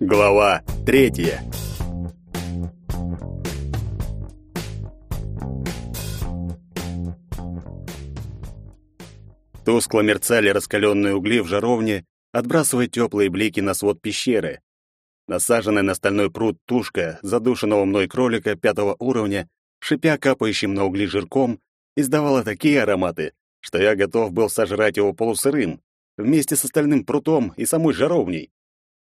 Глава третья. Тускло мерцали раскаленные угли в жаровне, отбрасывая теплые блики на свод пещеры. Насаженная на стальной пруд тушка задушенного мной кролика пятого уровня, шипя капающим на угли жирком, издавала такие ароматы, что я готов был сожрать его полусырым, вместе с остальным прутом и самой жаровней.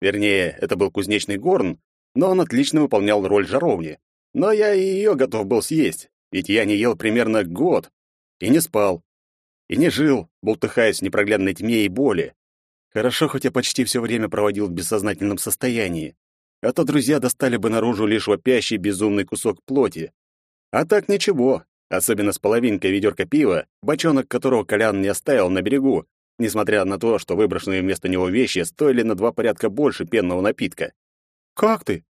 Вернее, это был кузнечный горн, но он отлично выполнял роль жаровни. Но я и ее готов был съесть, ведь я не ел примерно год. И не спал. И не жил, бултыхаясь в непроглядной тьме и боли. Хорошо, хоть я почти все время проводил в бессознательном состоянии. А то друзья достали бы наружу лишь вопящий безумный кусок плоти. А так ничего, особенно с половинкой ведерка пива, бочонок которого Колян не оставил на берегу, несмотря на то, что выброшенные вместо него вещи стоили на два порядка больше пенного напитка. «Как ты?»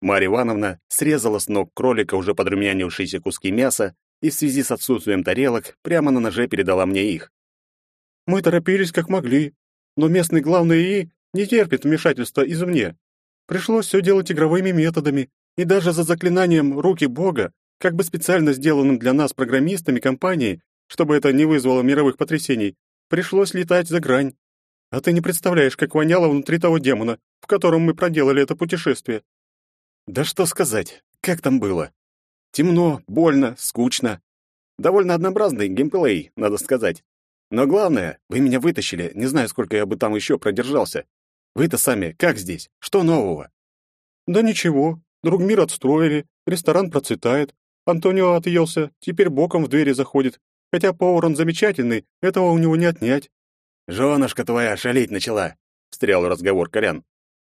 Марья Ивановна срезала с ног кролика уже подрумянившиеся куски мяса и в связи с отсутствием тарелок прямо на ноже передала мне их. «Мы торопились как могли, но местный главный ИИ не терпит вмешательства извне. Пришлось все делать игровыми методами, и даже за заклинанием «Руки Бога», как бы специально сделанным для нас программистами компании, чтобы это не вызвало мировых потрясений, Пришлось летать за грань. А ты не представляешь, как воняло внутри того демона, в котором мы проделали это путешествие. Да что сказать, как там было? Темно, больно, скучно. Довольно однообразный геймплей, надо сказать. Но главное, вы меня вытащили, не знаю, сколько я бы там еще продержался. Вы-то сами, как здесь? Что нового? Да ничего, друг мир отстроили, ресторан процветает. Антонио отъелся, теперь боком в двери заходит, Хотя повар он замечательный, этого у него не отнять. «Женушка твоя шалить начала», — встрял в разговор Колян.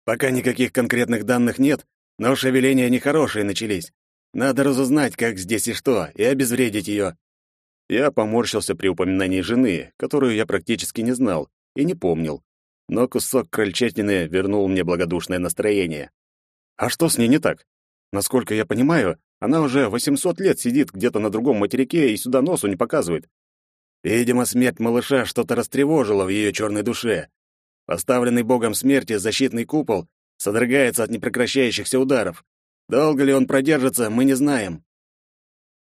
«Пока никаких конкретных данных нет, но шевеления нехорошие начались. Надо разузнать, как здесь и что, и обезвредить ее». Я поморщился при упоминании жены, которую я практически не знал и не помнил. Но кусок крольчатины вернул мне благодушное настроение. А что с ней не так? Насколько я понимаю, она уже 800 лет сидит где-то на другом материке и сюда носу не показывает. Видимо, смерть малыша что-то растревожила в ее черной душе. Поставленный богом смерти защитный купол содрогается от непрекращающихся ударов. Долго ли он продержится, мы не знаем.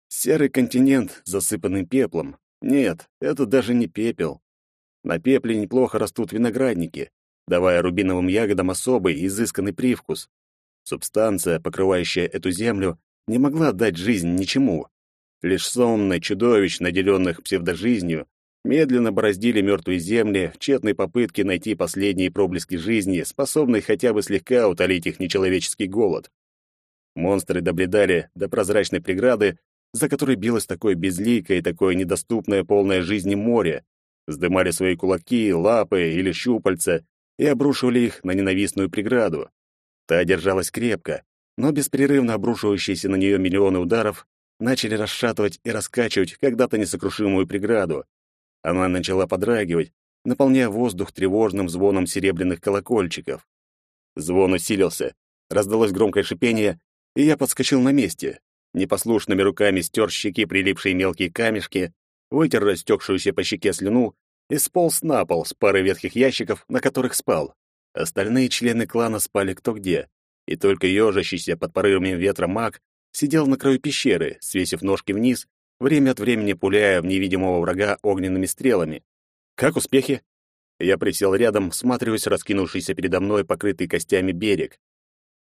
Серый континент, засыпанный пеплом. Нет, это даже не пепел. На пепле неплохо растут виноградники, давая рубиновым ягодам особый, изысканный привкус. Субстанция, покрывающая эту землю, не могла дать жизнь ничему. Лишь сонные чудовищ, наделенных псевдожизнью, медленно бороздили мертвые земли в тщетной попытке найти последние проблески жизни, способные хотя бы слегка утолить их нечеловеческий голод. Монстры добледали до прозрачной преграды, за которой билось такое безликое и такое недоступное полное жизни море, вздымали свои кулаки, лапы или щупальца и обрушивали их на ненавистную преграду. Та держалась крепко, но беспрерывно обрушивающиеся на нее миллионы ударов начали расшатывать и раскачивать когда-то несокрушимую преграду. Она начала подрагивать, наполняя воздух тревожным звоном серебряных колокольчиков. Звон усилился, раздалось громкое шипение, и я подскочил на месте. Непослушными руками стер щеки прилипшие мелкие камешки, вытер растекшуюся по щеке слюну и сполз на пол с парой ветхих ящиков, на которых спал. Остальные члены клана спали кто где и только ежащийся под порывами ветра маг сидел на краю пещеры, свесив ножки вниз, время от времени пуляя в невидимого врага огненными стрелами. «Как успехи?» Я присел рядом, всматриваясь раскинувшийся передо мной покрытый костями берег.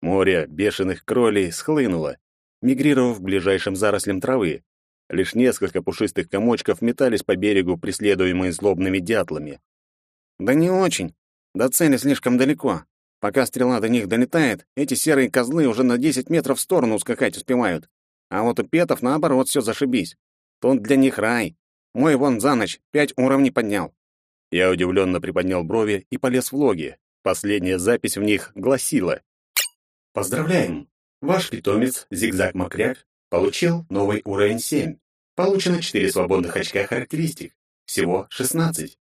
Море бешеных кролей схлынуло, мигрировав к ближайшим зарослям травы. Лишь несколько пушистых комочков метались по берегу, преследуемые злобными дятлами. «Да не очень. До цели слишком далеко. Пока стрела до них долетает, эти серые козлы уже на 10 метров в сторону ускакать успевают. А вот у петов, наоборот, все зашибись. Тут для них рай. Мой вон за ночь пять уровней поднял. Я удивленно приподнял брови и полез в логи. Последняя запись в них гласила. «Поздравляем! Ваш питомец Зигзаг Макряк получил новый уровень 7. Получено 4 свободных очка характеристик. Всего 16.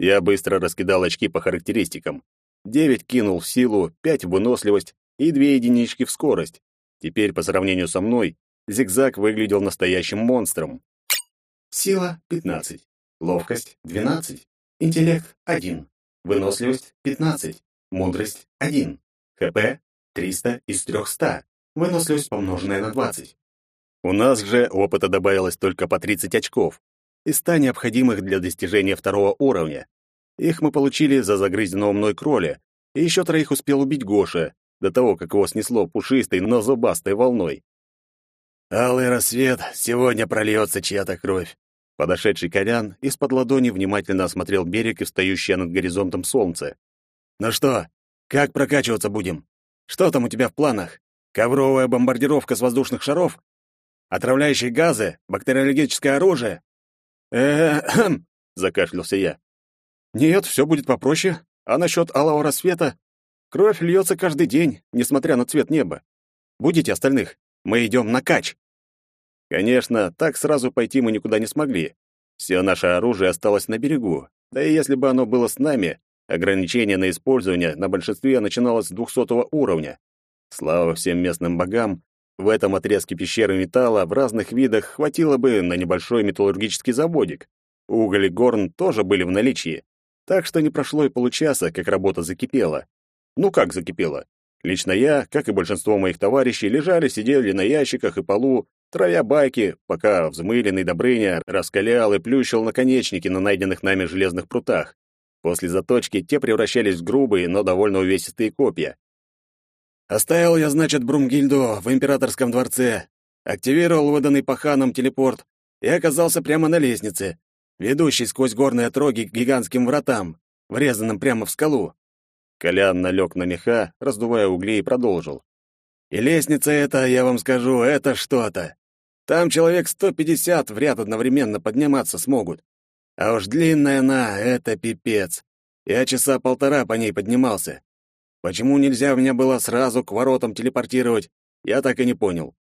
Я быстро раскидал очки по характеристикам. Девять кинул в силу, пять в выносливость и две единички в скорость. Теперь, по сравнению со мной, зигзаг выглядел настоящим монстром. Сила — 15, ловкость — 12, интеллект — 1, выносливость — 15, мудрость — 1, КП 300 из 300. Выносливость помноженная на 20. У нас же опыта добавилось только по 30 очков и 100 необходимых для достижения второго уровня. Их мы получили за загрызенного мной кроля, и еще троих успел убить Гоша, до того, как его снесло пушистой, но зубастой волной. «Алый рассвет, сегодня прольется чья-то кровь». Подошедший Колян из-под ладони внимательно осмотрел берег и встающее над горизонтом солнце. «Ну что, как прокачиваться будем? Что там у тебя в планах? Ковровая бомбардировка с воздушных шаров? Отравляющие газы? Бактериологическое оружие?» «Э-хм», — закашлялся я. «Нет, все будет попроще. А насчет алого рассвета? Кровь льется каждый день, несмотря на цвет неба. Будете остальных? Мы идем на кач». Конечно, так сразу пойти мы никуда не смогли. Все наше оружие осталось на берегу. Да и если бы оно было с нами, ограничение на использование на большинстве начиналось с 200 уровня. Слава всем местным богам, в этом отрезке пещеры металла в разных видах хватило бы на небольшой металлургический заводик. Уголь и горн тоже были в наличии. Так что не прошло и получаса, как работа закипела. Ну как закипела? Лично я, как и большинство моих товарищей, лежали, сидели на ящиках и полу, травя байки, пока взмыленный Добрыня раскалял и плющил наконечники на найденных нами железных прутах. После заточки те превращались в грубые, но довольно увесистые копья. Оставил я, значит, Брумгильду в императорском дворце, активировал выданный паханом телепорт и оказался прямо на лестнице, ведущей сквозь горные отроги к гигантским вратам, врезанным прямо в скалу. Колян налег на меха, раздувая угли, и продолжил. «И лестница эта, я вам скажу, это что-то. Там человек 150 в ряд одновременно подниматься смогут. А уж длинная она — это пипец. Я часа полтора по ней поднимался. Почему нельзя меня было сразу к воротам телепортировать, я так и не понял.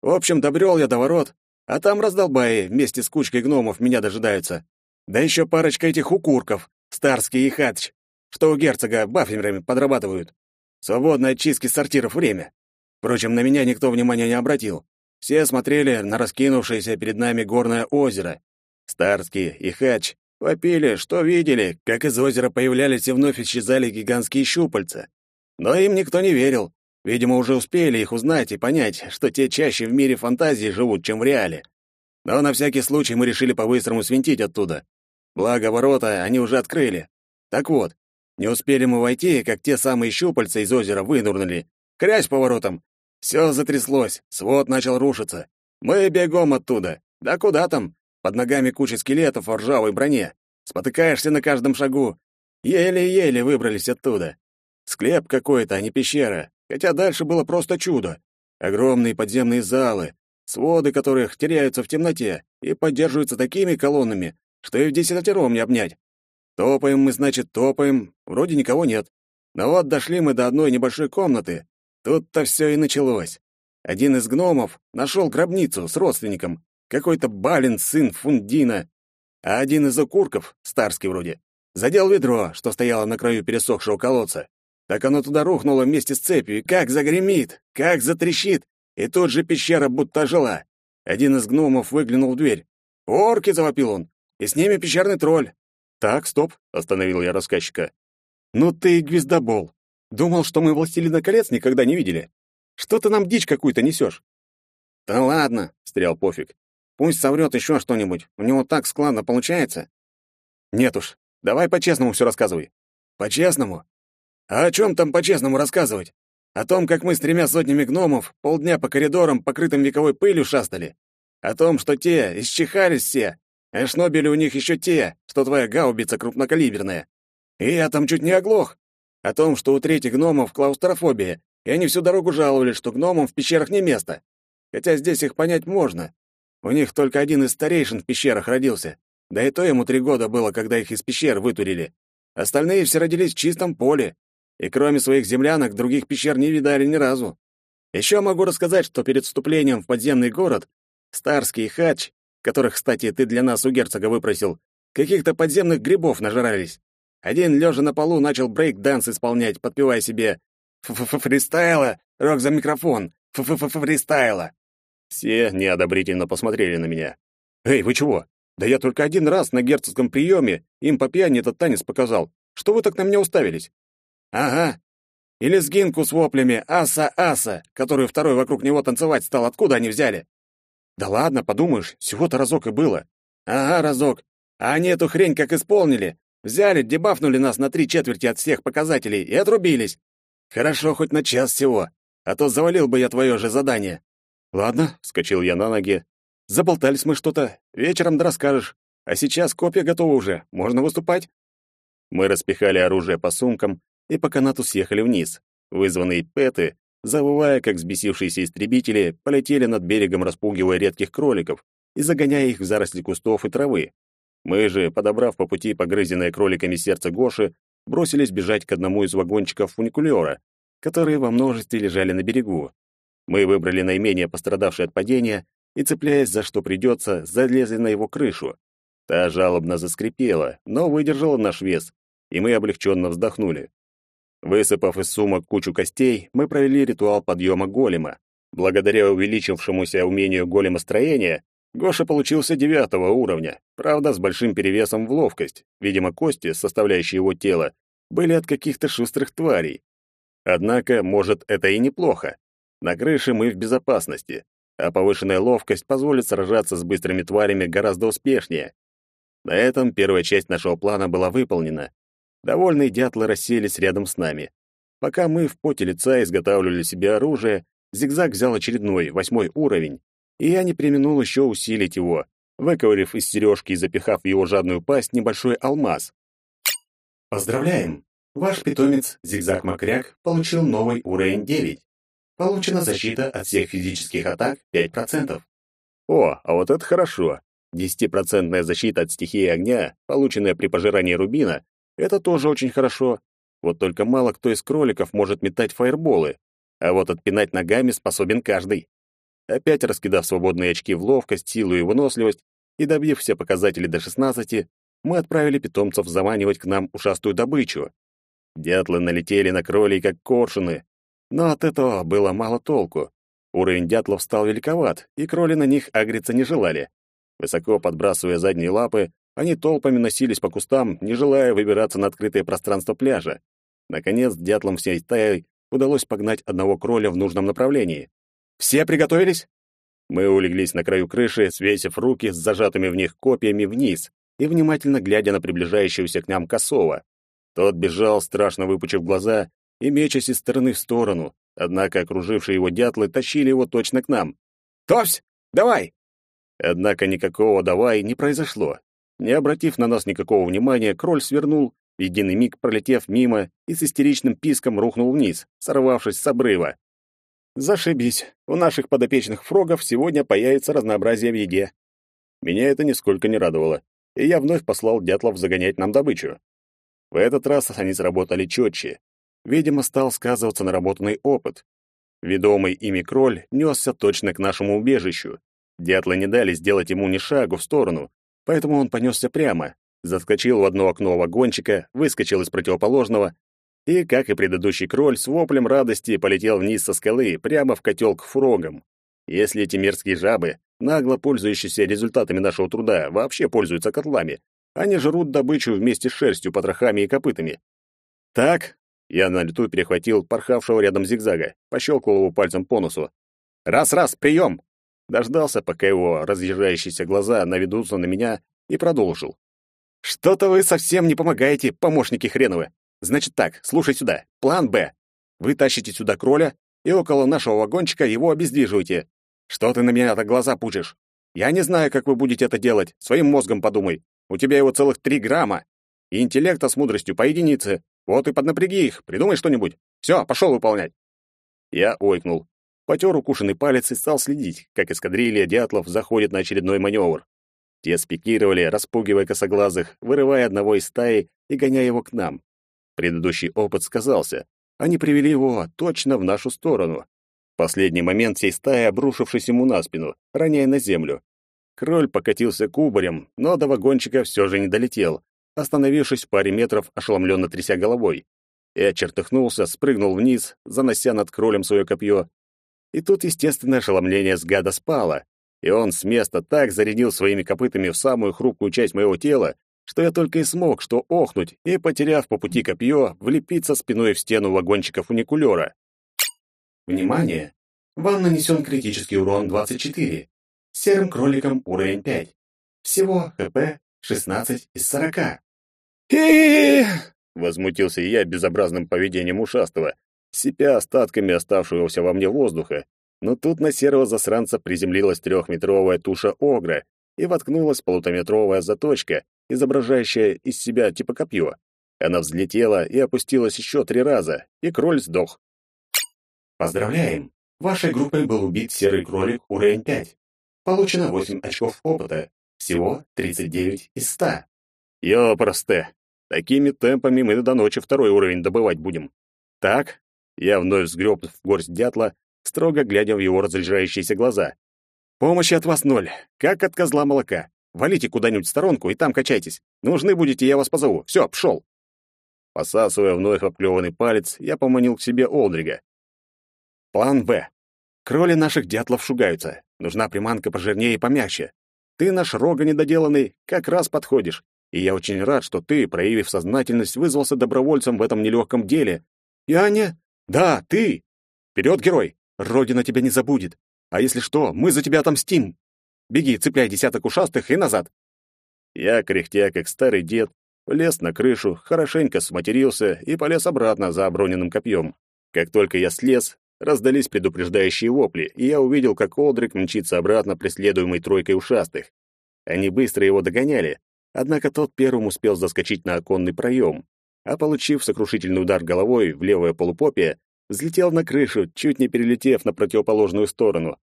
В общем, добрел я до ворот, а там раздолбаи вместе с кучкой гномов меня дожидаются. Да еще парочка этих укурков, Старский и Хатч что у герцога бафферами подрабатывают. Свободное от чистки сортиров время. Впрочем, на меня никто внимания не обратил. Все смотрели на раскинувшееся перед нами горное озеро. Старский и Хач вопили, что видели, как из озера появлялись и вновь исчезали гигантские щупальца. Но им никто не верил. Видимо, уже успели их узнать и понять, что те чаще в мире фантазии живут, чем в реале. Но на всякий случай мы решили по-быстрому свинтить оттуда. Благо, ворота они уже открыли. Так вот, не успели мы войти, как те самые щупальца из озера вынурнули. Крязь поворотом. Все затряслось, свод начал рушиться. Мы бегом оттуда. Да куда там? Под ногами куча скелетов в ржавой броне. Спотыкаешься на каждом шагу. Еле-еле выбрались оттуда. Склеп какой-то, а не пещера. Хотя дальше было просто чудо. Огромные подземные залы, своды которых теряются в темноте и поддерживаются такими колоннами, что и в десятером не обнять. Топаем мы, значит, топаем, вроде никого нет. Но вот дошли мы до одной небольшой комнаты. Тут-то все и началось. Один из гномов нашел гробницу с родственником, какой-то балин, сын Фундина. А один из укурков, старский вроде, задел ведро, что стояло на краю пересохшего колодца. Так оно туда рухнуло вместе с цепью, и как загремит, как затрещит, и тут же пещера будто жила. Один из гномов выглянул в дверь. «Орки!» — завопил он. «И с ними пещерный тролль. «Так, стоп», — остановил я рассказчика. «Ну ты и гвиздобол. Думал, что мы «Властелина колец» никогда не видели. Что ты нам дичь какую-то несешь?» «Да ладно», — стрял пофиг. «Пусть соврет еще что-нибудь. У него так складно получается». «Нет уж. Давай по-честному все рассказывай». «По-честному? А о чем там по-честному рассказывать? О том, как мы с тремя сотнями гномов полдня по коридорам, покрытым вековой пылью, шастали? О том, что те исчихались все, а шнобели у них еще те, что твоя гаубица крупнокалиберная. И я там чуть не оглох. О том, что у третьих гномов клаустрофобия, и они всю дорогу жаловались, что гномам в пещерах не место. Хотя здесь их понять можно. У них только один из старейшин в пещерах родился. Да и то ему три года было, когда их из пещер вытурили. Остальные все родились в чистом поле. И кроме своих землянок, других пещер не видали ни разу. Еще могу рассказать, что перед вступлением в подземный город Старский и Хатч которых, кстати, ты для нас у герцога выпросил, каких-то подземных грибов нажрались. Один, лежа на полу, начал брейк-данс исполнять, подпевая себе «F-f-freestyler! Rock the microphone! F-f-freestyler!» Все неодобрительно посмотрели на меня. «Эй, вы чего? Да я только один раз на герцогском приеме им по пьяни этот танец показал. Что вы так на меня уставились?» «Ага. И лезгинку с воплями «Аса-аса», которую второй вокруг него танцевать стал, откуда они взяли? Да ладно, подумаешь, всего-то разок и было. Ага, разок. А они эту хрень как исполнили. Взяли, дебафнули нас на три четверти от всех показателей и отрубились. Хорошо, хоть на час всего, а то завалил бы я твое же задание. Ладно, вскочил я на ноги. Заболтались мы что-то, вечером да расскажешь. А сейчас копия готова уже, можно выступать. Мы распихали оружие по сумкам и по канату съехали вниз. Вызванные пэты, завывая, как взбесившиеся истребители, полетели над берегом, распугивая редких кроликов и загоняя их в заросли кустов и травы. Мы же, подобрав по пути погрызенное кроликами сердце Гоши, бросились бежать к одному из вагончиков фуникулера, которые во множестве лежали на берегу. Мы выбрали наименее пострадавший от падения и, цепляясь за что придется, залезли на его крышу. Та жалобно заскрипела, но выдержала наш вес, и мы облегченно вздохнули. Высыпав из сумок кучу костей, мы провели ритуал подъема голема. Благодаря увеличившемуся умению голема строения, Гоша получился девятого уровня, правда, с большим перевесом в ловкость. Видимо, кости, составляющие его тело, были от каких-то шустрых тварей. Однако, может, это и неплохо. На крыше мы в безопасности, а повышенная ловкость позволит сражаться с быстрыми тварями гораздо успешнее. На этом первая часть нашего плана была выполнена. Довольные дятлы расселись рядом с нами. Пока мы в поте лица изготавливали себе оружие, Зигзаг взял очередной, восьмой уровень, и я не применул еще усилить его, выковырив из сережки и запихав в его жадную пасть небольшой алмаз. Поздравляем! Ваш питомец Зигзаг Макряк получил новый уровень 9. Получена защита от всех физических атак 5%. О, а вот это хорошо. Десятипроцентная защита от стихии огня, полученная при пожирании рубина, это тоже очень хорошо. Вот только мало кто из кроликов может метать фаерболы, а вот отпинать ногами способен каждый. Опять раскидав свободные очки в ловкость, силу и выносливость и добив все показатели до 16, мы отправили питомцев заманивать к нам ушастую добычу. Дятлы налетели на кролей, как коршуны, но от этого было мало толку. Уровень дятлов стал великоват, и кроли на них агриться не желали. Высоко подбрасывая задние лапы, они толпами носились по кустам, не желая выбираться на открытое пространство пляжа. Наконец, дятлам всей стаей удалось погнать одного кроля в нужном направлении. Все приготовились? Мы улеглись на краю крыши, свесив руки с зажатыми в них копьями вниз и внимательно глядя на приближающегося к нам косого. Тот бежал, страшно выпучив глаза и мечась из стороны в сторону, однако окружившие его дятлы тащили его точно к нам. «Товсь! Давай!» Однако никакого «давай» не произошло. Не обратив на нас никакого внимания, кроль свернул, в единый миг пролетев мимо и с истеричным писком рухнул вниз, сорвавшись с обрыва. Зашибись. У наших подопечных фрогов сегодня появится разнообразие в еде. Меня это нисколько не радовало, и я вновь послал дятлов загонять нам добычу. В этот раз они сработали четче. Видимо, стал сказываться наработанный опыт. Ведомый ими кроль несся точно к нашему убежищу. Дятлы не дали сделать ему ни шагу в сторону, поэтому он понесся прямо, заскочил в одно окно вагончика, выскочил из противоположного и, как и предыдущий кроль, с воплем радости полетел вниз со скалы, прямо в котел к фрогам. Если эти мерзкие жабы, нагло пользующиеся результатами нашего труда, вообще пользуются котлами, они жрут добычу вместе с шерстью, потрохами и копытами. Так, я на лету перехватил порхавшего рядом зигзага, пощелкал его пальцем по носу. «Раз-раз, прием!» Дождался, пока его разъезжающиеся глаза наведутся на меня, и продолжил. «Что-то вы совсем не помогаете, помощники хреновы. Значит так, слушай сюда. План Б. Вы тащите сюда кроля и около нашего вагончика его обездвиживаете. Что ты на меня так глаза пучишь? Я не знаю, как вы будете это делать. Своим мозгом подумай. У тебя его целых три грамма. И интеллекта с мудростью по единице. Вот и поднапряги их, придумай что-нибудь. Все, пошел выполнять. Я ойкнул. Потер укушенный палец и стал следить, как эскадрилья дятлов заходит на очередной маневр. Те спикировали, распугивая косоглазых, вырывая одного из стаи и гоняя его к нам. Предыдущий опыт сказался. Они привели его точно в нашу сторону. В последний момент всей стаи, обрушившись ему на спину, роняя на землю. Кроль покатился кубарем, но до вагончика все же не долетел, остановившись в паре метров, ошеломленно тряся головой. Я чертыхнулся, спрыгнул вниз, занося над кролем свое копье. И тут, естественно, ошеломление с гада спало, и он с места так зарядил своими копытами в самую хрупкую часть моего тела, что я только и смог что охнуть и, потеряв по пути копье, влепиться спиной в стену вагончика фуникулера. Внимание! Вам нанесен критический урон 24. Серым кроликом уровень 5. Всего ХП 16 из 40. хи возмутился я безобразным поведением ушастого, сипя остатками оставшегося во мне воздуха. Но тут на серого засранца приземлилась трехметровая туша огра и воткнулась полутометровая заточка, изображающая из себя типа копье. Она взлетела и опустилась еще три раза, и кроль сдох. Поздравляем! Вашей группой был убит серый кролик уровень 5. Получено 8 очков опыта. Всего 39 из 100. Ёпросте. Такими темпами мы до ночи второй уровень добывать будем. Так, я вновь сгреб в горсть дятла, строго глядя в его разряжающиеся глаза. Помощи от вас ноль, как от козла молока. Валите куда-нибудь в сторонку и там качайтесь. Нужны будете, я вас позову. Все, пшел. Посасывая вновь обклеванный палец, я поманил к себе Олдрига. План В. Кроли наших дятлов шугаются. Нужна приманка пожирнее и помягче. Ты наш рога недоделанный, как раз подходишь. И я очень рад, что ты, проявив сознательность, вызвался добровольцем в этом нелегком деле. Я не... Да, ты! Вперед, герой! Родина тебя не забудет. А если что, мы за тебя отомстим. Беги, цепляй десяток ушастых и назад. Я, кряхтя, как старый дед, влез на крышу, хорошенько сматерился и полез обратно за оброненным копьем. Как только я слез, раздались предупреждающие вопли, и я увидел, как Олдрик мчится обратно, преследуемый тройкой ушастых. Они быстро его догоняли, однако тот первым успел заскочить на оконный проем, а, получив сокрушительный удар головой в левое полупопие, взлетел на крышу, чуть не перелетев на противоположную сторону.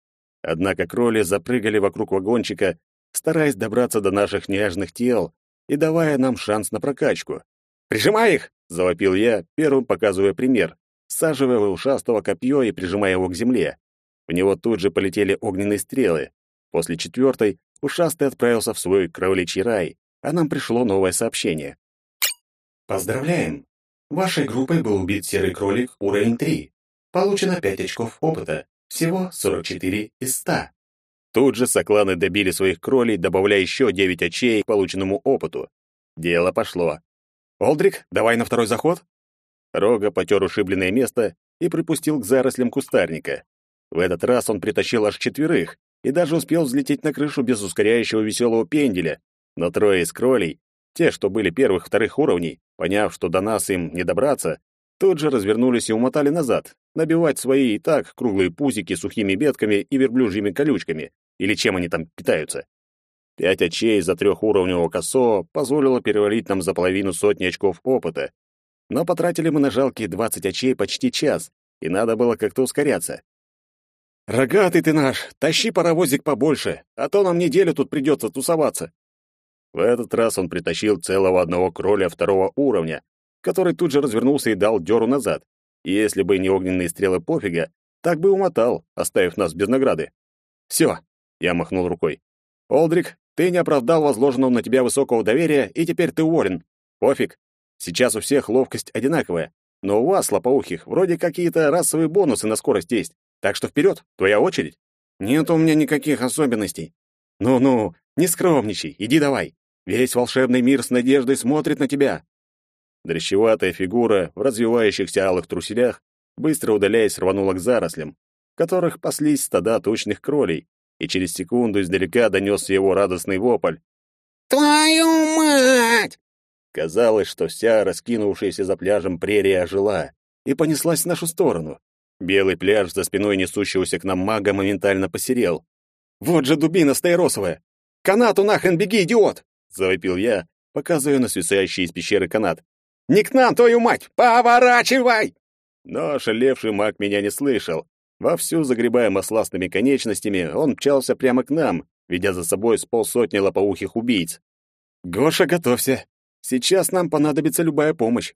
Однако кроли запрыгали вокруг вагончика, стараясь добраться до наших нежных тел и давая нам шанс на прокачку. «Прижимай их!» — завопил я, первым показывая пример всаживая в ушастого копье и прижимая его к земле. В него тут же полетели огненные стрелы. После четвертой ушастый отправился в свой кроличий рай, а нам пришло новое сообщение. Поздравляем! Вашей группой был убит серый кролик уровень 3. Получено 5 очков опыта, всего 44 из 100. Тут же сокланы добили своих кролей, добавляя еще 9 очей к полученному опыту. Дело пошло. «Олдрик, давай на второй заход?» Рога потер ушибленное место и припустил к зарослям кустарника. В этот раз он притащил аж четверых и даже успел взлететь на крышу без ускоряющего веселого пенделя. Но трое из кролей, те, что были первых-вторых уровней, поняв, что до нас им не добраться, тут же развернулись и умотали назад, набивать свои и так круглые пузики сухими ветками и верблюжьими колючками, или чем они там питаются. Пять очей за трехуровневого косо позволило перевалить нам за половину сотни очков опыта, но потратили мы на жалкие двадцать очей почти час, и надо было как-то ускоряться. «Рогатый ты наш! Тащи паровозик побольше, а то нам неделю тут придется тусоваться!» В этот раз он притащил целого одного кроля второго уровня, который тут же развернулся и дал дёру назад. И если бы не огненные стрелы пофига, так бы умотал, оставив нас без награды. «Всё!» — я махнул рукой. «Олдрик, ты не оправдал возложенного на тебя высокого доверия, и теперь ты уволен. Пофиг, Сейчас у всех ловкость одинаковая, но у вас, лопоухих, вроде какие-то расовые бонусы на скорость есть. Так что вперед, твоя очередь. Нет у меня никаких особенностей. Ну-ну, не скромничай, иди давай. Весь волшебный мир с надеждой смотрит на тебя. Дрещеватая фигура в развивающихся алых труселях, быстро удаляясь, рванула к зарослям, в которых паслись стада тучных кролей, и через секунду издалека донесся его радостный вопль. «Твою мать! Казалось, что вся раскинувшаяся за пляжем прерия ожила и понеслась в нашу сторону. Белый пляж за спиной несущегося к нам мага моментально посерел. «Вот же дубина стаиросовая! Канату нахрен беги, идиот!» — завопил я, показывая на свисающий из пещеры канат. «Не к нам, твою мать! Поворачивай!» Но ошалевший маг меня не слышал. Вовсю загребая масластыми конечностями, он мчался прямо к нам, ведя за собой с полсотни лопоухих убийц. «Гоша, готовься! Сейчас нам понадобится любая помощь.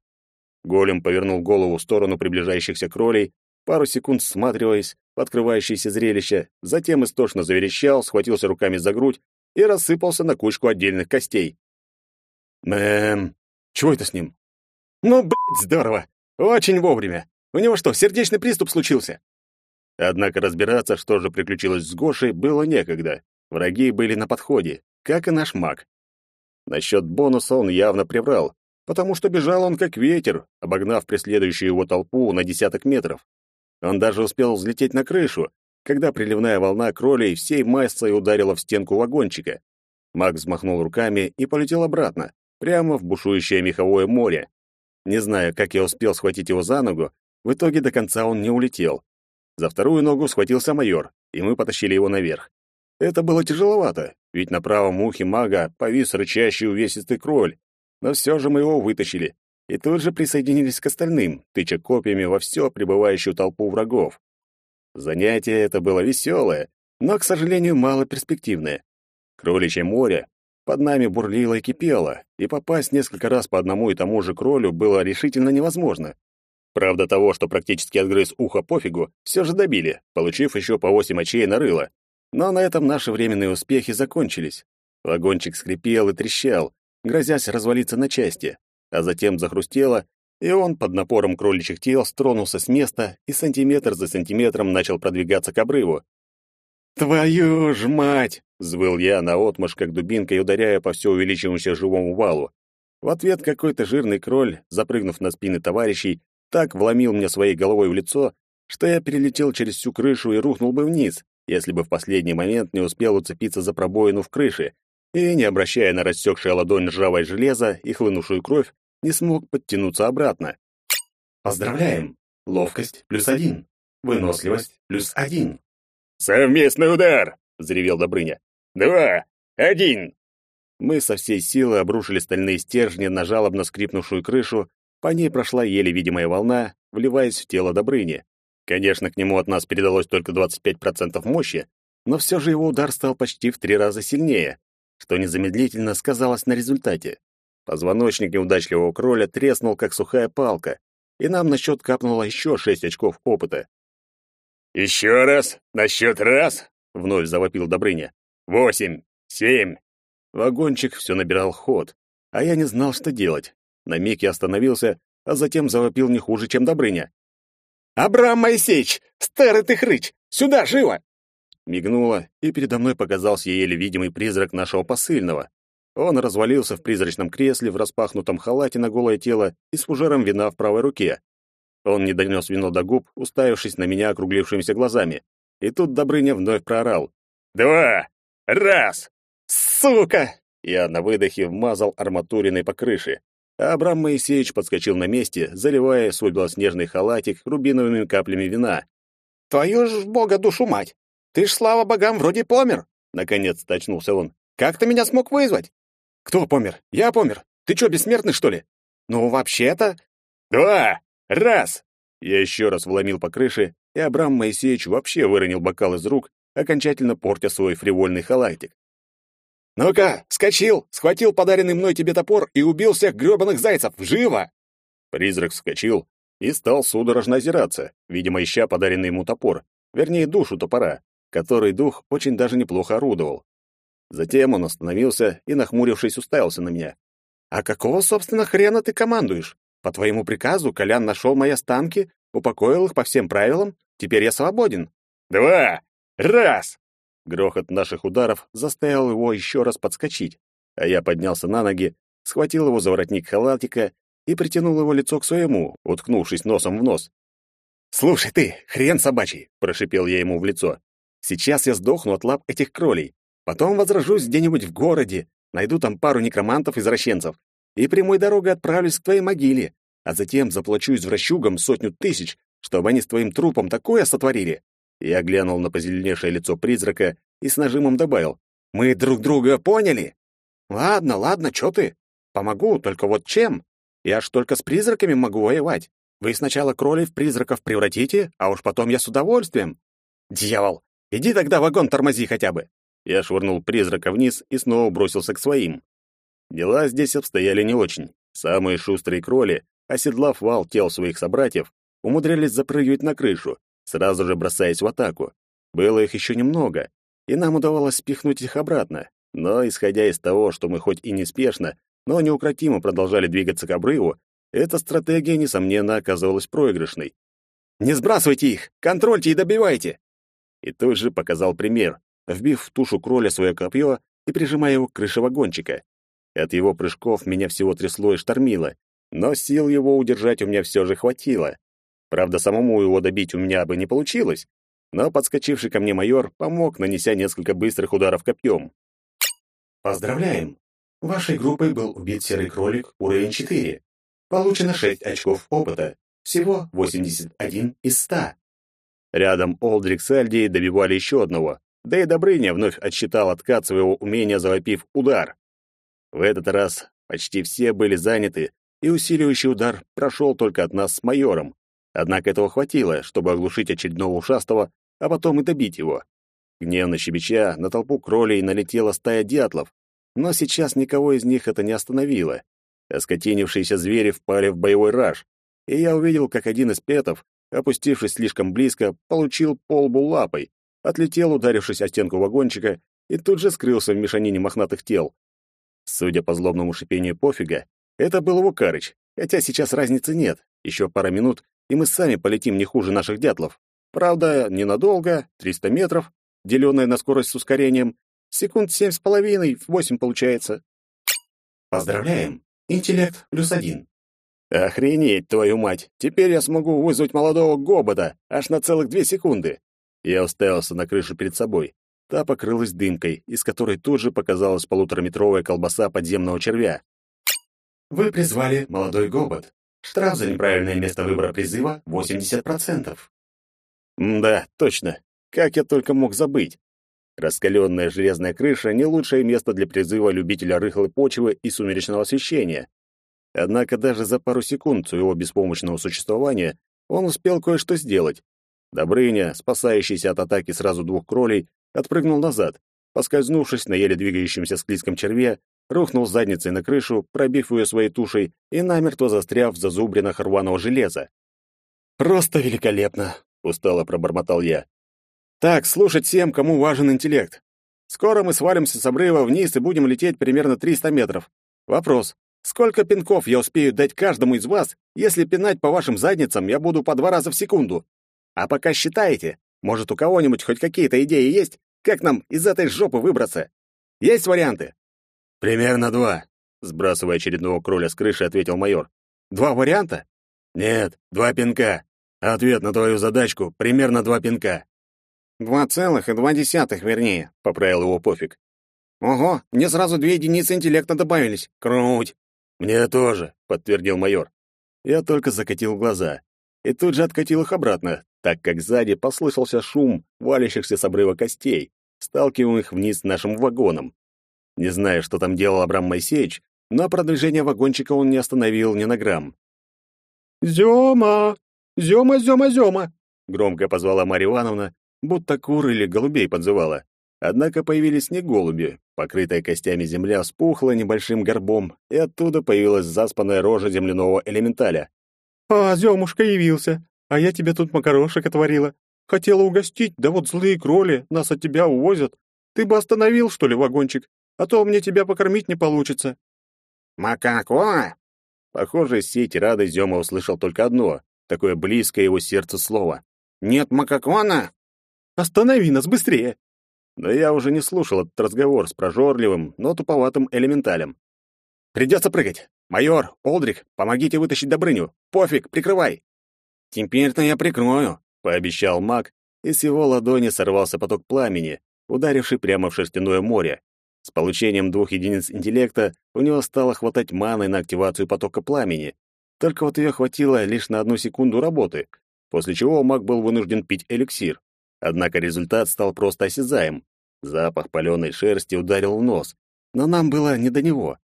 Голем повернул голову в сторону приближающихся кролей, пару секунд всматриваясь в открывающееся зрелище, затем истошно заверещал, схватился руками за грудь и рассыпался на кучку отдельных костей. Эм, чего это с ним? Ну, блядь, здорово! Очень вовремя! У него что, сердечный приступ случился? Однако разбираться, что же приключилось с Гошей, было некогда. Враги были на подходе, как и наш маг. Насчет бонуса он явно приврал, потому что бежал он как ветер, обогнав преследующую его толпу на десяток метров. Он даже успел взлететь на крышу, когда приливная волна кролей всей массой ударила в стенку вагончика. Маг взмахнул руками и полетел обратно, прямо в бушующее меховое море. Не зная, как я успел схватить его за ногу, в итоге до конца он не улетел. За вторую ногу схватился майор, и мы потащили его наверх. Это было тяжеловато, ведь на правом ухе мага повис рычащий увесистый кроль. Но все же мы его вытащили, и тут же присоединились к остальным, тыча копьями во все прибывающую толпу врагов. Занятие это было веселое, но, к сожалению, мало перспективное. Кроличье море под нами бурлило и кипело, и попасть несколько раз по одному и тому же кролю было решительно невозможно. Правда, того, что практически отгрыз ухо пофигу, все же добили, получив еще по восемь очей на рыло. Но на этом наши временные успехи закончились. Вагончик скрипел и трещал, грозясь развалиться на части, а затем захрустело, и он под напором кроличьих тел стронулся с места и сантиметр за сантиметром начал продвигаться к обрыву. «Твою ж мать!» — взвыл я наотмашь, как дубинкой ударяя по все увеличивающемуся живому валу. В ответ какой-то жирный кроль, запрыгнув на спины товарищей, так вломил мне своей головой в лицо, что я перелетел через всю крышу и рухнул бы вниз, если бы в последний момент не успел уцепиться за пробоину в крыше и, не обращая на рассекшее ладонь ржавое железо и хлынувшую кровь, не смог подтянуться обратно. Поздравляем! Ловкость плюс один. Выносливость плюс один. «Совместный удар!» — взревел Добрыня. «Два! Один!» Мы со всей силы обрушили стальные стержни на жалобно скрипнувшую крышу, по ней прошла еле видимая волна, вливаясь в тело Добрыни. Конечно, к нему от нас передалось только 25% мощи, но все же его удар стал почти в три раза сильнее, что незамедлительно сказалось на результате. Позвоночник неудачливого кроля треснул, как сухая палка, и нам на счет капнуло еще шесть очков опыта. «Еще раз! На счет раз!» — вновь завопил Добрыня. «Восемь! Семь!» Вагончик все набирал ход, а я не знал, что делать. На миг я остановился, а затем завопил не хуже, чем Добрыня. «Абрам Моисеевич! Старый ты хрыч! Сюда, живо!» Мигнуло, и передо мной показался еле видимый призрак нашего посыльного. Он развалился в призрачном кресле в распахнутом халате на голое тело и с фужером вина в правой руке. Он не донес вино до губ, уставившись на меня округлившимися глазами. И тут Добрыня вновь проорал. «Два! Раз! Сука!» Я на выдохе вмазал арматуриной по крыше. А Абрам Моисеевич подскочил на месте, заливая свой белоснежный халатик рубиновыми каплями вина. «Твою ж бога душу мать! Ты ж, слава богам, вроде помер!» Наконец очнулся он. «Как ты меня смог вызвать?» Кто помер? Я помер. Ты что, бессмертный, что ли? Ну, вообще-то... Два! Раз! Я еще раз вломил по крыше, и Абрам Моисеевич вообще выронил бокал из рук, окончательно портя свой фривольный халатик. «Ну-ка, скочил, схватил подаренный мной тебе топор и убил всех грёбаных зайцев! Живо!» Призрак вскочил и стал судорожно озираться, видимо, ища подаренный ему топор, вернее, душу топора, который дух очень даже неплохо орудовал. Затем он остановился и, нахмурившись, уставился на меня. «А какого, собственно, хрена ты командуешь? По твоему приказу Колян нашел мои останки, упокоил их по всем правилам, теперь я свободен». «Два! Раз!» Грохот наших ударов заставил его еще раз подскочить, а я поднялся на ноги, схватил его за воротник халатика и притянул его лицо к своему, уткнувшись носом в нос. «Слушай ты, хрен собачий!» — прошипел я ему в лицо. «Сейчас я сдохну от лап этих кролей. Потом возражусь где-нибудь в городе, найду там пару некромантов-извращенцев и прямой дорогой отправлюсь к твоей могиле, а затем заплачу извращугам сотню тысяч, чтобы они с твоим трупом такое сотворили». Я глянул на позеленевшее лицо призрака и с нажимом добавил. «Мы друг друга поняли?» «Ладно, ладно, чё ты? Помогу, только вот чем? Я ж только с призраками могу воевать. Вы сначала кролей в призраков превратите, а уж потом я с удовольствием. Дьявол, иди тогда вагон тормози хотя бы. Я швырнул призрака вниз и снова бросился к своим. Дела здесь обстояли не очень. Самые шустрые кроли, оседлав вал тел своих собратьев, умудрялись запрыгивать на крышу, сразу же бросаясь в атаку. Было их еще немного, и нам удавалось спихнуть их обратно. Но, исходя из того, что мы хоть и неспешно, но неукротимо продолжали двигаться к обрыву, эта стратегия, несомненно, оказывалась проигрышной. «Не сбрасывайте их! Контрольте и добивайте!» И тут же показал пример, вбив в тушу кроля свое копье и прижимая его к крыше вагончика. От его прыжков меня всего трясло и штормило, но сил его удержать у меня все же хватило. Правда, самому его добить у меня бы не получилось, но подскочивший ко мне майор помог, нанеся несколько быстрых ударов копьем. Поздравляем! Вашей группой был убит серый кролик уровень 4. Получено 6 очков опыта, всего 81 из 100. Рядом Олдрик с Альдией добивали еще одного, да и Добрыня вновь отсчитал откат своего умения, завопив удар. В этот раз почти все были заняты, и усиливающий удар прошел только от нас с майором. Однако этого хватило, чтобы оглушить очередного ушастого, а потом и добить его. Гневно щебеча, на толпу кролей налетела стая дятлов, но сейчас никого из них это не остановило. Оскотинившиеся звери впали в боевой раж, и я увидел, как один из петов, опустившись слишком близко, получил полбу лапой, отлетел, ударившись о стенку вагончика, и тут же скрылся в мешанине мохнатых тел. Судя по злобному шипению пофига, это был Вукарыч, хотя сейчас разницы нет. Еще пара минут, и мы сами полетим не хуже наших дятлов. Правда, ненадолго, 300 метров, деленное на скорость с ускорением, секунд семь с половиной, восемь получается. Поздравляем! Интеллект плюс один. Охренеть, твою мать! Теперь я смогу вызвать молодого гобота аж на целых две секунды. Я уставился на крышу перед собой. Та покрылась дымкой, из которой тут же показалась полутораметровая колбаса подземного червя. Вы призвали молодой гобот. Штраф за неправильное место выбора призыва 80%. да, точно. Как я только мог забыть. Раскаленная железная крыша — не лучшее место для призыва любителя рыхлой почвы и сумеречного освещения. Однако даже за пару секунд своего беспомощного существования он успел кое-что сделать. Добрыня, спасающийся от атаки сразу двух кролей, отпрыгнул назад, поскользнувшись на еле двигающемся склизком черве, рухнул задницей на крышу, пробив ее своей тушей и намертво застряв в зазубринах рваного железа. «Просто великолепно!» — устало пробормотал я. «Так, слушать всем, кому важен интеллект. Скоро мы свалимся с обрыва вниз и будем лететь примерно 300 метров. Вопрос. Сколько пинков я успею дать каждому из вас, если пинать по вашим задницам я буду по два раза в секунду? А пока считаете, может, у кого-нибудь хоть какие-то идеи есть, как нам из этой жопы выбраться? Есть варианты? Примерно два, сбрасывая очередного кроля с крыши, ответил майор. Два варианта? Нет, два пинка. Ответ на твою задачку примерно два пинка. Два целых и два десятых, вернее, поправил его пофиг. Ого, мне сразу две единицы интеллекта добавились. Круть. Мне тоже, подтвердил майор. Я только закатил глаза и тут же откатил их обратно, так как сзади послышался шум валящихся с обрыва костей, сталкиваемых вниз нашим вагоном. Не знаю, что там делал Абрам Моисеевич, но продвижение вагончика он не остановил ни на грамм. «Зёма! Зёма, Зёма, Зёма!» Громко позвала Марья Ивановна, будто кур или голубей подзывала. Однако появились не голуби. Покрытая костями земля вспухла небольшим горбом, и оттуда появилась заспанная рожа земляного элементаля. «А, Зёмушка явился! А я тебе тут макарошек отварила. Хотела угостить, да вот злые кроли нас от тебя увозят. Ты бы остановил, что ли, вагончик, а то мне тебя покормить не получится». «Макако?» Похоже, из всей тирады Зёма услышал только одно, такое близкое его сердцу слово. «Нет макакона?» «Останови нас быстрее!» Но я уже не слушал этот разговор с прожорливым, но туповатым элементалем. «Придется прыгать! Майор, Олдрик, помогите вытащить Добрыню! Пофиг, прикрывай!» «Теперь-то я прикрою», — пообещал маг, и с его ладони сорвался поток пламени, ударивший прямо в шерстяное море. С получением двух единиц интеллекта у него стало хватать маны на активацию потока пламени. Только вот ее хватило лишь на одну секунду работы, после чего маг был вынужден пить эликсир. Однако результат стал просто осязаем. Запах паленой шерсти ударил в нос, но нам было не до него.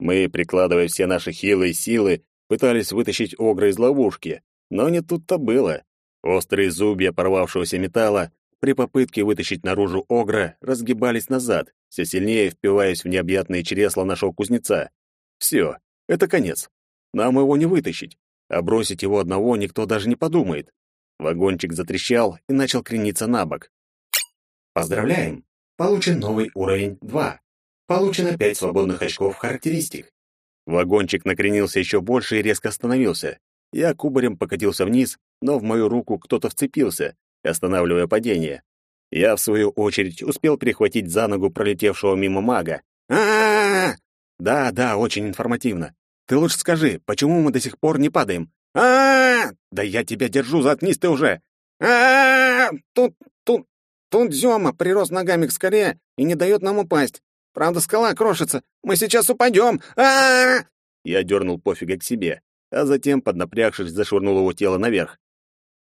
Мы, прикладывая все наши хилые силы, пытались вытащить огра из ловушки, но не тут-то было. Острые зубья порвавшегося металла при попытке вытащить наружу огра разгибались назад, все сильнее впиваясь в необъятные чресла нашего кузнеца. Все, это конец. Нам его не вытащить, а бросить его одного никто даже не подумает. Вагончик затрещал и начал крениться на бок. Поздравляем! Получен новый уровень 2. Получено 5 свободных очков характеристик. Вагончик накренился еще больше и резко остановился. Я кубарем покатился вниз, но в мою руку кто-то вцепился, останавливая падение. Я, в свою очередь, успел перехватить за ногу пролетевшего мимо мага. а, -а, -а, Да, да, очень информативно. Ты лучше скажи, почему мы до сих пор не падаем? А, -а, -а! Да я тебя держу, заткнись ты уже. А, -а, -а! Тут, тут, тут Зёма прирос ногами к скале и не дает нам упасть. Правда, скала крошится. Мы сейчас упадем. А, -а, -а! Я дернул пофига к себе, а затем, поднапрягшись, зашвырнул его тело наверх.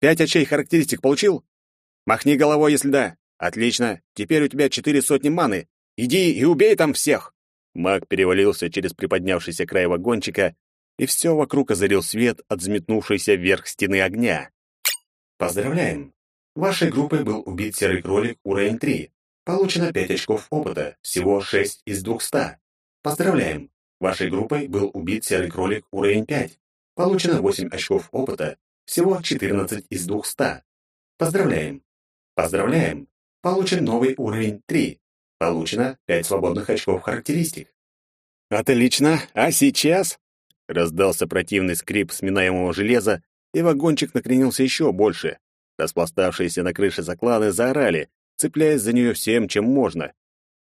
Пять очей характеристик получил? Махни головой, если да. Отлично. Теперь у тебя четыре сотни маны. Иди и убей там всех. Маг перевалился через приподнявшийся край вагончика, и все вокруг озарил свет от взметнувшейся вверх стены огня. Поздравляем! Вашей группой был убит серый кролик уровень 3. Получено 5 очков опыта, всего 6 из 200. Поздравляем! Вашей группой был убит серый кролик уровень 5. Получено 8 очков опыта, всего 14 из 200. Поздравляем! Поздравляем! Получен новый уровень 3. Получено 5 свободных очков характеристик. Отлично. А сейчас? Раздался противный скрип сминаемого железа, и вагончик накренился еще больше. Распластавшиеся на крыше закланы заорали, цепляясь за нее всем, чем можно.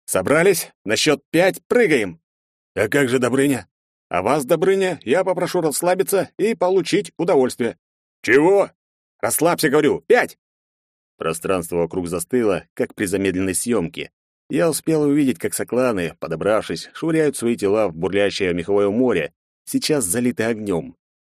«Собрались? На счет пять прыгаем!» «А как же Добрыня?» «А вас, Добрыня, я попрошу расслабиться и получить удовольствие». «Чего?» «Расслабься, говорю, пять!» Пространство вокруг застыло, как при замедленной съемке. Я успел увидеть, как сокланы, подобравшись, швыряют свои тела в бурлящее меховое море, сейчас залитое огнем.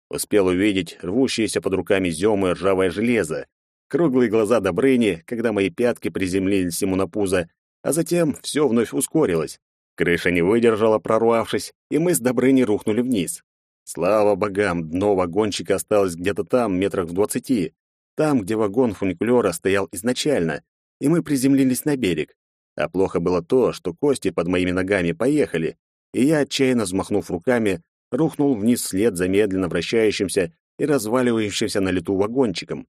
Успел увидеть рвущееся под руками Зёмы ржавое железо, круглые глаза Добрыни, когда мои пятки приземлились ему на пузо, а затем все вновь ускорилось. Крыша не выдержала, прорвавшись, и мы с Добрыней рухнули вниз. Слава богам, дно вагончика осталось где-то там, метрах в двадцати, там, где вагон фуникулера стоял изначально, и мы приземлились на берег. А плохо было то, что кости под моими ногами поехали, и я, отчаянно взмахнув руками, рухнул вниз вслед за медленно вращающимся и разваливающимся на лету вагончиком.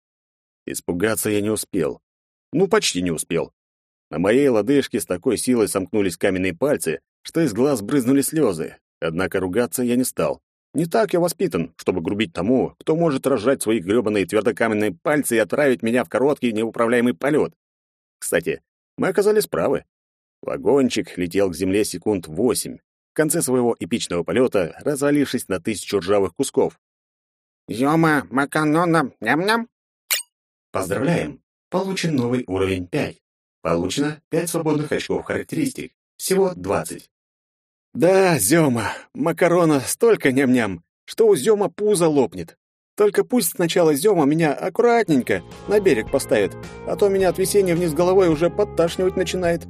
Испугаться я не успел. Ну, почти не успел. На моей лодыжке с такой силой сомкнулись каменные пальцы, что из глаз брызнули слезы. Однако ругаться я не стал. Не так я воспитан, чтобы грубить тому, кто может разжать свои грёбаные твердокаменные пальцы и отправить меня в короткий неуправляемый полет. Кстати, мы оказались правы. Вагончик летел к земле секунд восемь, в конце своего эпичного полета развалившись на тысячу ржавых кусков. «Ёма, маканона, ням-ням!» Поздравляем! Получен новый уровень 5. Получено 5 свободных очков характеристик. Всего 20. Да, Зёма, макарона столько ням-ням, что у Зёма пузо лопнет. Только пусть сначала Зёма меня аккуратненько на берег поставит, а то меня от весения вниз головой уже подташнивать начинает.